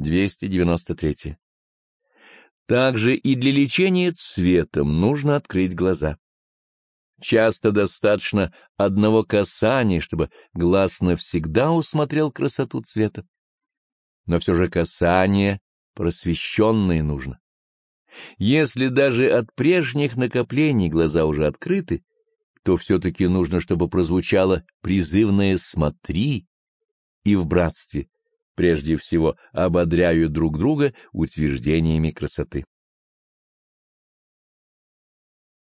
293. Также и для лечения цветом нужно открыть глаза. Часто достаточно одного касания, чтобы глаз навсегда усмотрел красоту цвета. Но все же касание просвещенное нужно. Если даже от прежних накоплений глаза уже открыты, то все-таки нужно, чтобы прозвучало призывное «смотри» и в братстве, прежде всего ободряют друг друга утверждениями красоты.